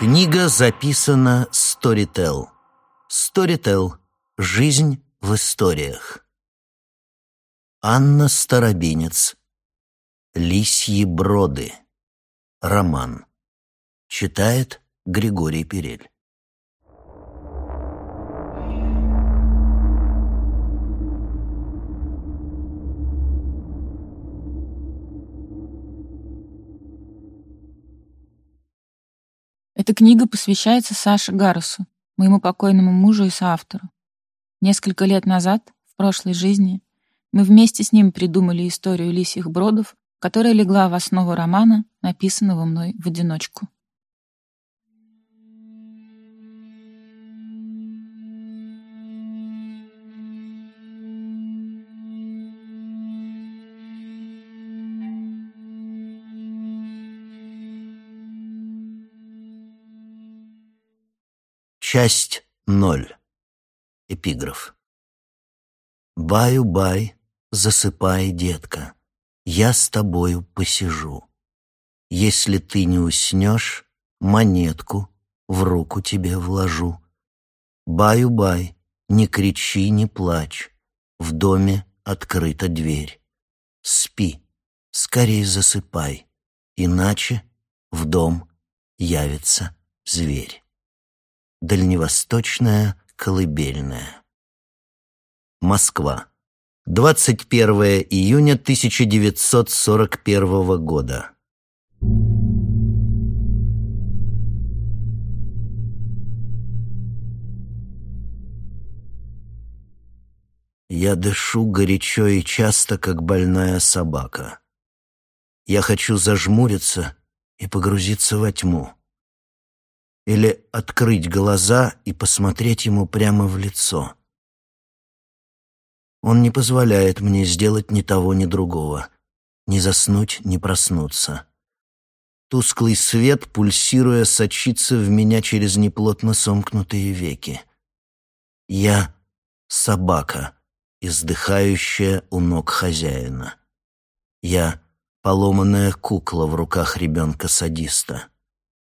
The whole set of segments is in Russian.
Книга записана Storytel. Storytel. Жизнь в историях. Анна Старобинец. Лисьи броды. Роман. Читает Григорий Перель. Эта книга посвящается Саше Гарусу, моему покойному мужу и соавтору. Несколько лет назад, в прошлой жизни, мы вместе с ним придумали историю лисьих бродов, которая легла в основу романа, написанного мной в одиночку. Часть ноль. Эпиграф. Баю-бай, засыпай, детка, я с тобою посижу. Если ты не уснешь, монетку в руку тебе вложу. Баю-бай, не кричи, не плачь, в доме открыта дверь. Спи, скорей засыпай, иначе в дом явится зверь. Дальневосточная колыбельная. Москва. 21 июня 1941 года. Я дышу горячо и часто, как больная собака. Я хочу зажмуриться и погрузиться во тьму или открыть глаза и посмотреть ему прямо в лицо. Он не позволяет мне сделать ни того, ни другого, ни заснуть, ни проснуться. Тусклый свет, пульсируя, сочится в меня через неплотно сомкнутые веки. Я — собака, издыхающая у ног хозяина. Я — поломанная кукла в руках ребенка-садиста.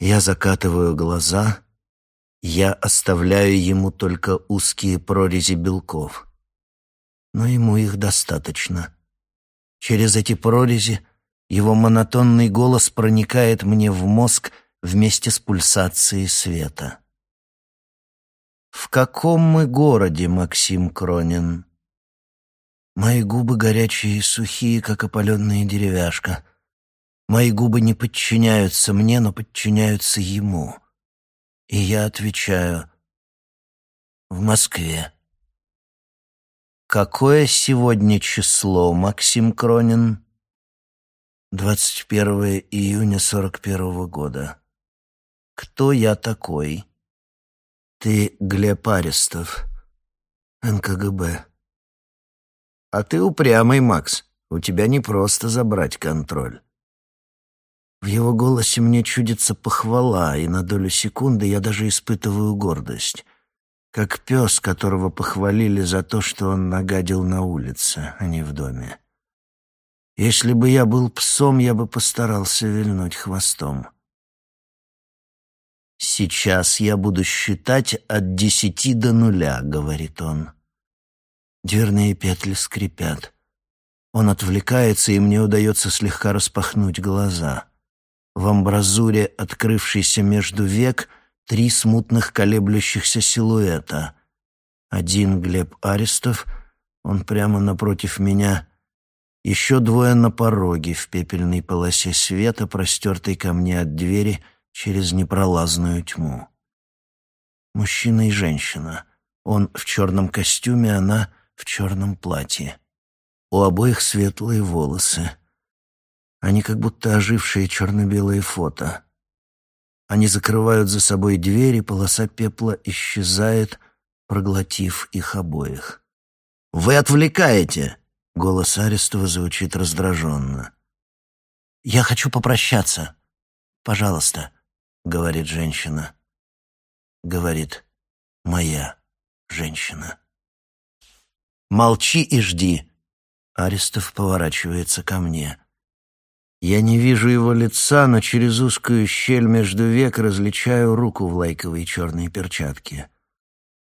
Я закатываю глаза, я оставляю ему только узкие прорези белков. Но ему их достаточно. Через эти прорези его монотонный голос проникает мне в мозг вместе с пульсацией света. «В каком мы городе, Максим Кронин?» Мои губы горячие и сухие, как опаленная деревяшка. Мои губы не подчиняются мне, но подчиняются ему. И я отвечаю «В Москве». «Какое сегодня число, Максим Кронин?» «21 июня 41 -го года». «Кто я такой?» «Ты Глеб Арестов, НКГБ». «А ты упрямый, Макс. У тебя не просто забрать контроль». В его голосе мне чудится похвала, и на долю секунды я даже испытываю гордость. Как пес, которого похвалили за то, что он нагадил на улице, а не в доме. Если бы я был псом, я бы постарался вильнуть хвостом. «Сейчас я буду считать от десяти до нуля», — говорит он. Дверные петли скрипят. Он отвлекается, и мне удается слегка распахнуть глаза — в амбразуре, открывшейся между век, три смутных колеблющихся силуэта. Один Глеб Арестов, он прямо напротив меня. Еще двое на пороге в пепельной полосе света, простертой ко мне от двери через непролазную тьму. Мужчина и женщина. Он в черном костюме, она в черном платье. У обоих светлые волосы. Они как будто ожившие черно-белые фото. Они закрывают за собой двери, полоса пепла исчезает, проглотив их обоих. «Вы отвлекаете!» — голос Арестова звучит раздраженно. «Я хочу попрощаться. Пожалуйста», — говорит женщина. Говорит моя женщина. «Молчи и жди». Арестов поворачивается ко мне. Я не вижу его лица, но через узкую щель между век различаю руку в лайковой черной перчатке.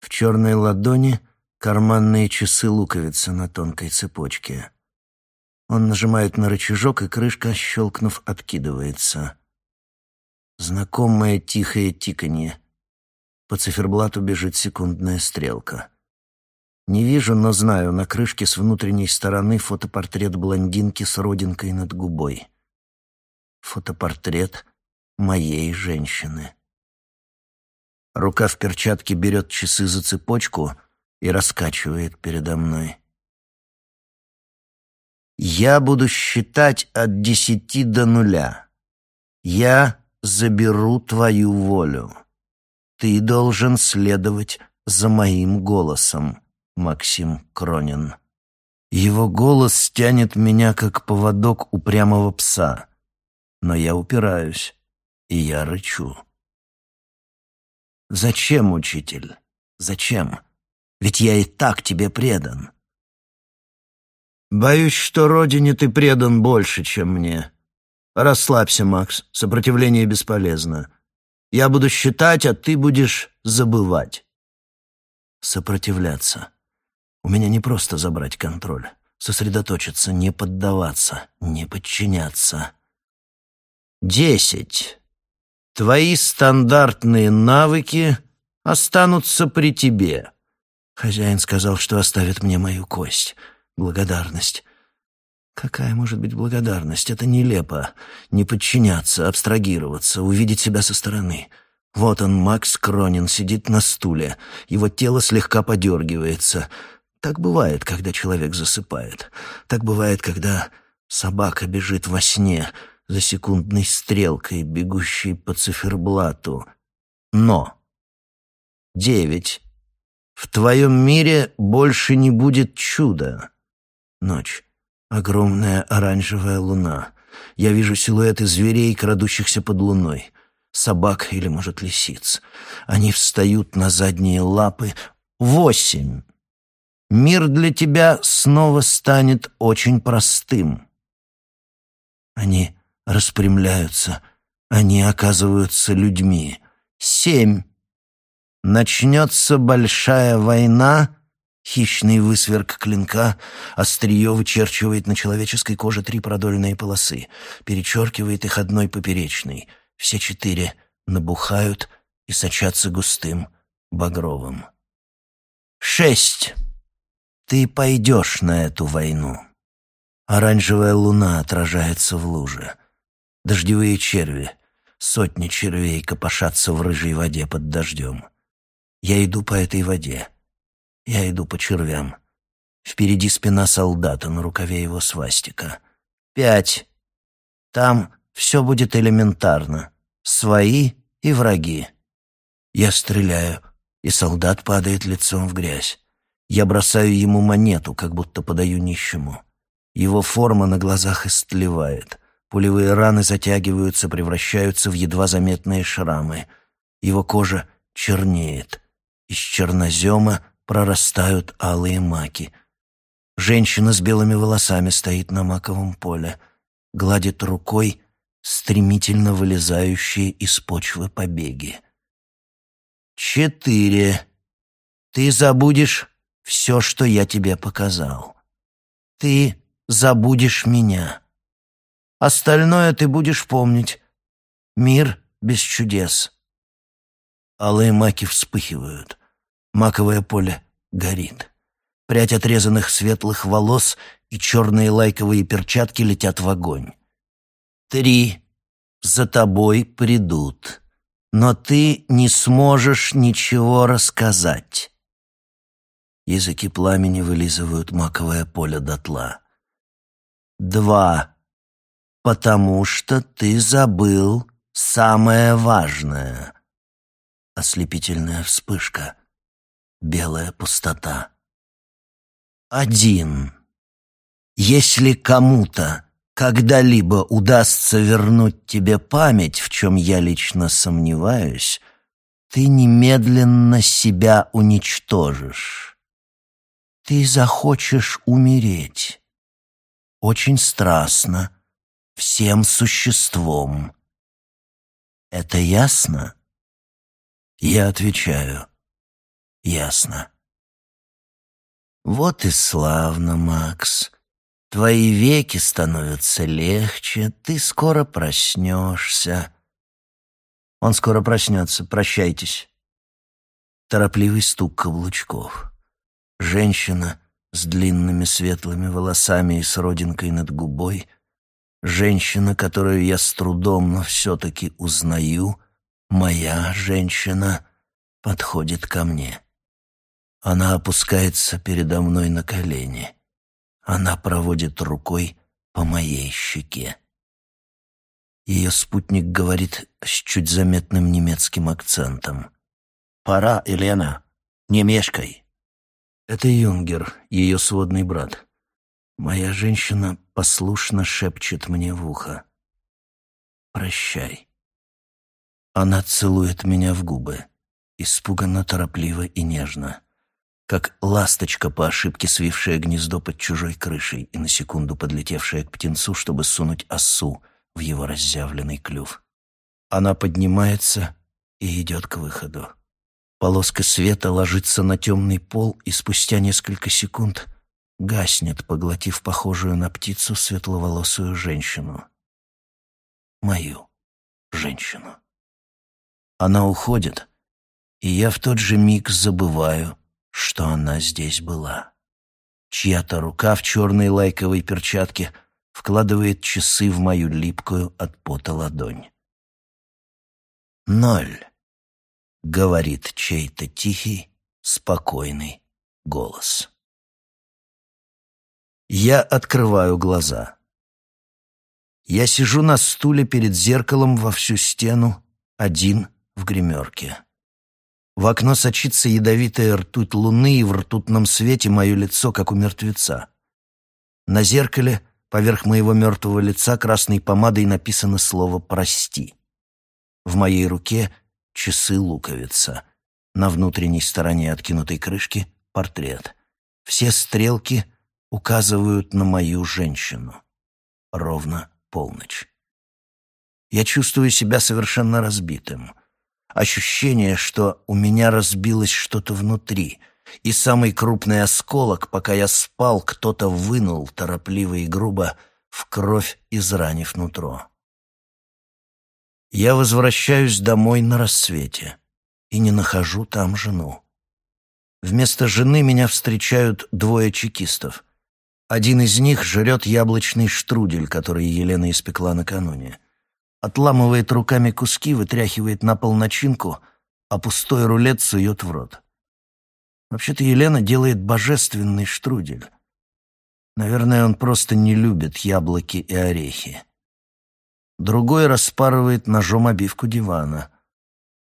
В черной ладони карманные часы-луковицы на тонкой цепочке. Он нажимает на рычажок, и крышка, щелкнув, откидывается. Знакомое тихое тиканье. По циферблату бежит секундная стрелка. Не вижу, но знаю, на крышке с внутренней стороны фотопортрет блондинки с родинкой над губой. Фотопортрет моей женщины. Рука в перчатке берет часы за цепочку и раскачивает передо мной. Я буду считать от десяти до нуля. Я заберу твою волю. Ты должен следовать за моим голосом, Максим Кронин. Его голос тянет меня, как поводок упрямого пса. Но я упираюсь, и я рычу. «Зачем, учитель? Зачем? Ведь я и так тебе предан». «Боюсь, что родине ты предан больше, чем мне. Расслабься, Макс, сопротивление бесполезно. Я буду считать, а ты будешь забывать». Сопротивляться. У меня не просто забрать контроль. Сосредоточиться, не поддаваться, не подчиняться. Десять. Твои стандартные навыки останутся при тебе. Хозяин сказал, что оставит мне мою кость. Благодарность. Какая может быть благодарность? Это нелепо. Не подчиняться, абстрагироваться, увидеть себя со стороны. Вот он, Макс Кронин, сидит на стуле. Его тело слегка подергивается. Так бывает, когда человек засыпает. Так бывает, когда собака бежит во сне — за секундной стрелкой, бегущей по циферблату. Но. Девять. В твоем мире больше не будет чуда. Ночь. Огромная оранжевая луна. Я вижу силуэты зверей, крадущихся под луной. Собак или, может, лисиц. Они встают на задние лапы. Восемь. Мир для тебя снова станет очень простым. Они распрямляются, они оказываются людьми. Семь. Начнется большая война, хищный высверк клинка, острие вычерчивает на человеческой коже три продольные полосы, перечеркивает их одной поперечной. Все четыре набухают и сочатся густым багровым. Шесть. Ты пойдешь на эту войну. Оранжевая луна отражается в луже. Дождевые черви. Сотни червей копошатся в рыжей воде под дождем. Я иду по этой воде. Я иду по червям. Впереди спина солдата, на рукаве его свастика. Пять. Там все будет элементарно. Свои и враги. Я стреляю, и солдат падает лицом в грязь. Я бросаю ему монету, как будто подаю нищему. Его форма на глазах истлевает. Пулевые раны затягиваются, превращаются в едва заметные шрамы. Его кожа чернеет. Из чернозема прорастают алые маки. Женщина с белыми волосами стоит на маковом поле, гладит рукой стремительно вылезающие из почвы побеги. Четыре. Ты забудешь все, что я тебе показал. Ты забудешь меня. Остальное ты будешь помнить. Мир без чудес. Алые маки вспыхивают. Маковое поле горит. Прядь отрезанных светлых волос и черные лайковые перчатки летят в огонь. Три. За тобой придут. Но ты не сможешь ничего рассказать. Языки пламени вылизывают маковое поле дотла. Два потому что ты забыл самое важное. Ослепительная вспышка, белая пустота. Один. Если кому-то когда-либо удастся вернуть тебе память, в чем я лично сомневаюсь, ты немедленно себя уничтожишь. Ты захочешь умереть. Очень страстно, всем существом. Это ясно? Я отвечаю. Ясно. Вот и славно, Макс. Твои веки становятся легче, ты скоро проснешься. Он скоро проснется, прощайтесь. Торопливый стук каблучков. Женщина с длинными светлыми волосами и с родинкой над губой. Женщина, которую я с трудом, но все-таки узнаю. Моя женщина подходит ко мне. Она опускается передо мной на колени. Она проводит рукой по моей щеке. Ее спутник говорит с чуть заметным немецким акцентом. «Пора, Елена, не мешкай». Это Юнгер, ее сводный брат. Моя женщина послушно шепчет мне в ухо. «Прощай». Она целует меня в губы, испуганно, торопливо и нежно как ласточка по ошибке свившая гнездо под чужой крышей и на секунду подлетевшая к птенцу, чтобы сунуть осу в его разъявленный клюв. Она поднимается и идет к выходу. Полоска света ложится на темный пол и спустя несколько секунд гаснет, поглотив похожую на птицу светловолосую женщину. Мою женщину. Она уходит, и я в тот же миг забываю, что она здесь была. Чья-то рука в черной лайковой перчатке вкладывает часы в мою липкую от пота ладонь. «Ноль», — говорит чей-то тихий, спокойный голос. Я открываю глаза. Я сижу на стуле перед зеркалом во всю стену, один в гримерке. В окно сочится ядовитая ртуть луны, и в ртутном свете мое лицо, как у мертвеца. На зеркале, поверх моего мертвого лица, красной помадой написано слово «прости». В моей руке часы луковица. На внутренней стороне откинутой крышки — портрет. Все стрелки указывают на мою женщину. Ровно полночь. Я чувствую себя совершенно разбитым — ощущение, что у меня разбилось что-то внутри, и самый крупный осколок, пока я спал, кто-то вынул торопливо и грубо в кровь, изранив нутро. Я возвращаюсь домой на рассвете и не нахожу там жену. Вместо жены меня встречают двое чекистов. Один из них жрет яблочный штрудель, который Елена испекла накануне отламывает руками куски, вытряхивает на пол начинку, а пустой рулет сует в рот. Вообще-то Елена делает божественный штрудель. Наверное, он просто не любит яблоки и орехи. Другой распарывает ножом обивку дивана.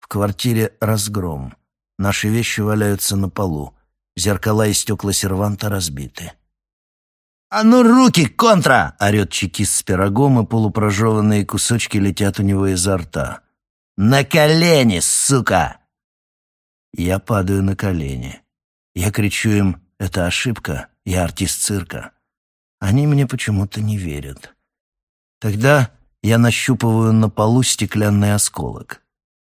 В квартире разгром. Наши вещи валяются на полу. Зеркала и стекла серванта разбиты. «А ну руки, контра!» — орет чекист с пирогом, и полупрожеванные кусочки летят у него изо рта. «На колени, сука!» Я падаю на колени. Я кричу им «Это ошибка, я артист цирка». Они мне почему-то не верят. Тогда я нащупываю на полу стеклянный осколок.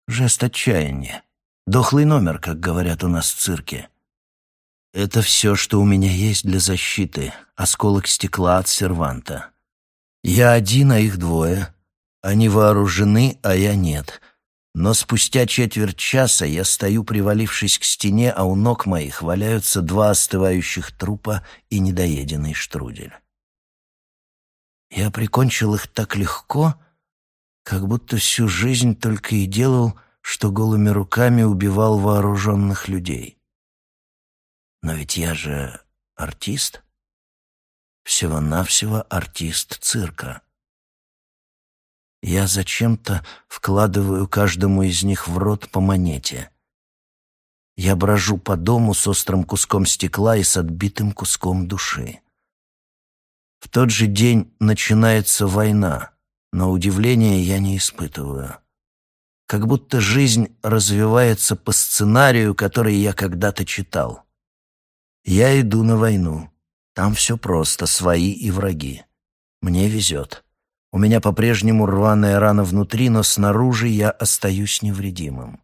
Жест отчаяния. Дохлый номер, как говорят у нас в цирке. Это все, что у меня есть для защиты. Осколок стекла от серванта. Я один, а их двое. Они вооружены, а я нет. Но спустя четверть часа я стою, привалившись к стене, а у ног моих валяются два остывающих трупа и недоеденный штрудель. Я прикончил их так легко, как будто всю жизнь только и делал, что голыми руками убивал вооруженных людей. Но ведь я же артист. Всего-навсего артист цирка. Я зачем-то вкладываю каждому из них в рот по монете. Я брожу по дому с острым куском стекла и с отбитым куском души. В тот же день начинается война, но удивления я не испытываю. Как будто жизнь развивается по сценарию, который я когда-то читал. Я иду на войну. Там все просто, свои и враги. Мне везет. У меня по-прежнему рваная рана внутри, но снаружи я остаюсь невредимым.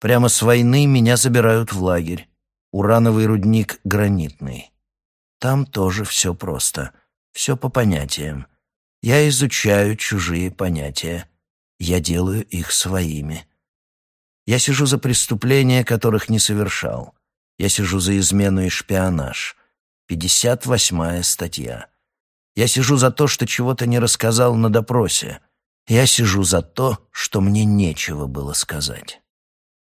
Прямо с войны меня забирают в лагерь. Урановый рудник гранитный. Там тоже все просто. Все по понятиям. Я изучаю чужие понятия. Я делаю их своими. Я сижу за преступления, которых не совершал. Я сижу за измену и шпионаж. 58-я статья. Я сижу за то, что чего-то не рассказал на допросе. Я сижу за то, что мне нечего было сказать.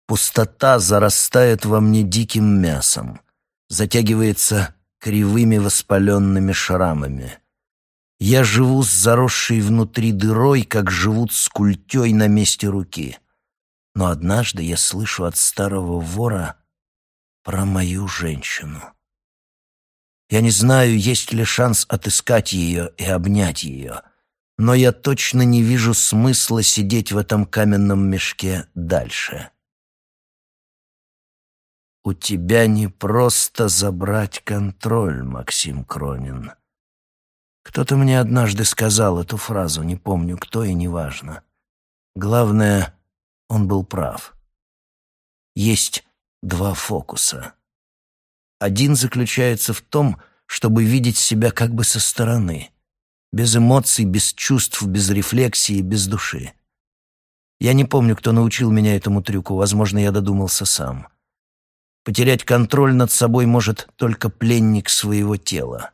Пустота зарастает во мне диким мясом, затягивается кривыми воспаленными шрамами. Я живу с заросшей внутри дырой, как живут с культей на месте руки. Но однажды я слышу от старого вора про мою женщину. Я не знаю, есть ли шанс отыскать ее и обнять ее, но я точно не вижу смысла сидеть в этом каменном мешке дальше. «У тебя не просто забрать контроль, Максим Кронин». Кто-то мне однажды сказал эту фразу, не помню кто и неважно. Главное, он был прав. Есть два фокуса. Один заключается в том, чтобы видеть себя как бы со стороны, без эмоций, без чувств, без рефлексии, без души. Я не помню, кто научил меня этому трюку, возможно, я додумался сам. Потерять контроль над собой может только пленник своего тела.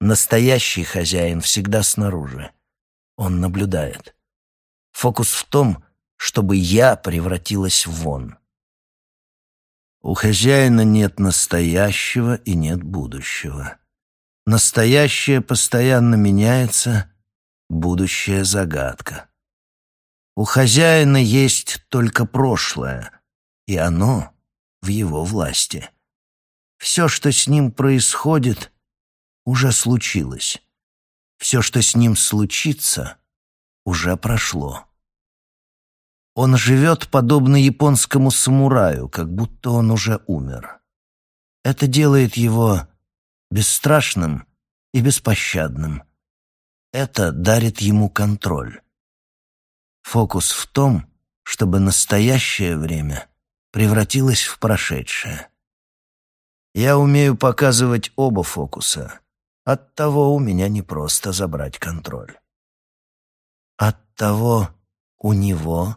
Настоящий хозяин всегда снаружи. Он наблюдает. Фокус в том, чтобы я превратилась в вон. У хозяина нет настоящего и нет будущего. Настоящее постоянно меняется, будущее — загадка. У хозяина есть только прошлое, и оно в его власти. Все, что с ним происходит, уже случилось. Все, что с ним случится, уже прошло. Он живет подобно японскому самураю, как будто он уже умер. Это делает его бесстрашным и беспощадным. Это дарит ему контроль. Фокус в том, чтобы настоящее время превратилось в прошедшее. Я умею показывать оба фокуса. Оттого у меня не просто забрать контроль. Оттого у него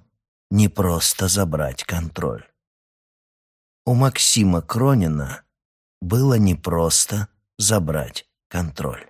не просто забрать контроль. У Максима Кронина было не просто забрать контроль.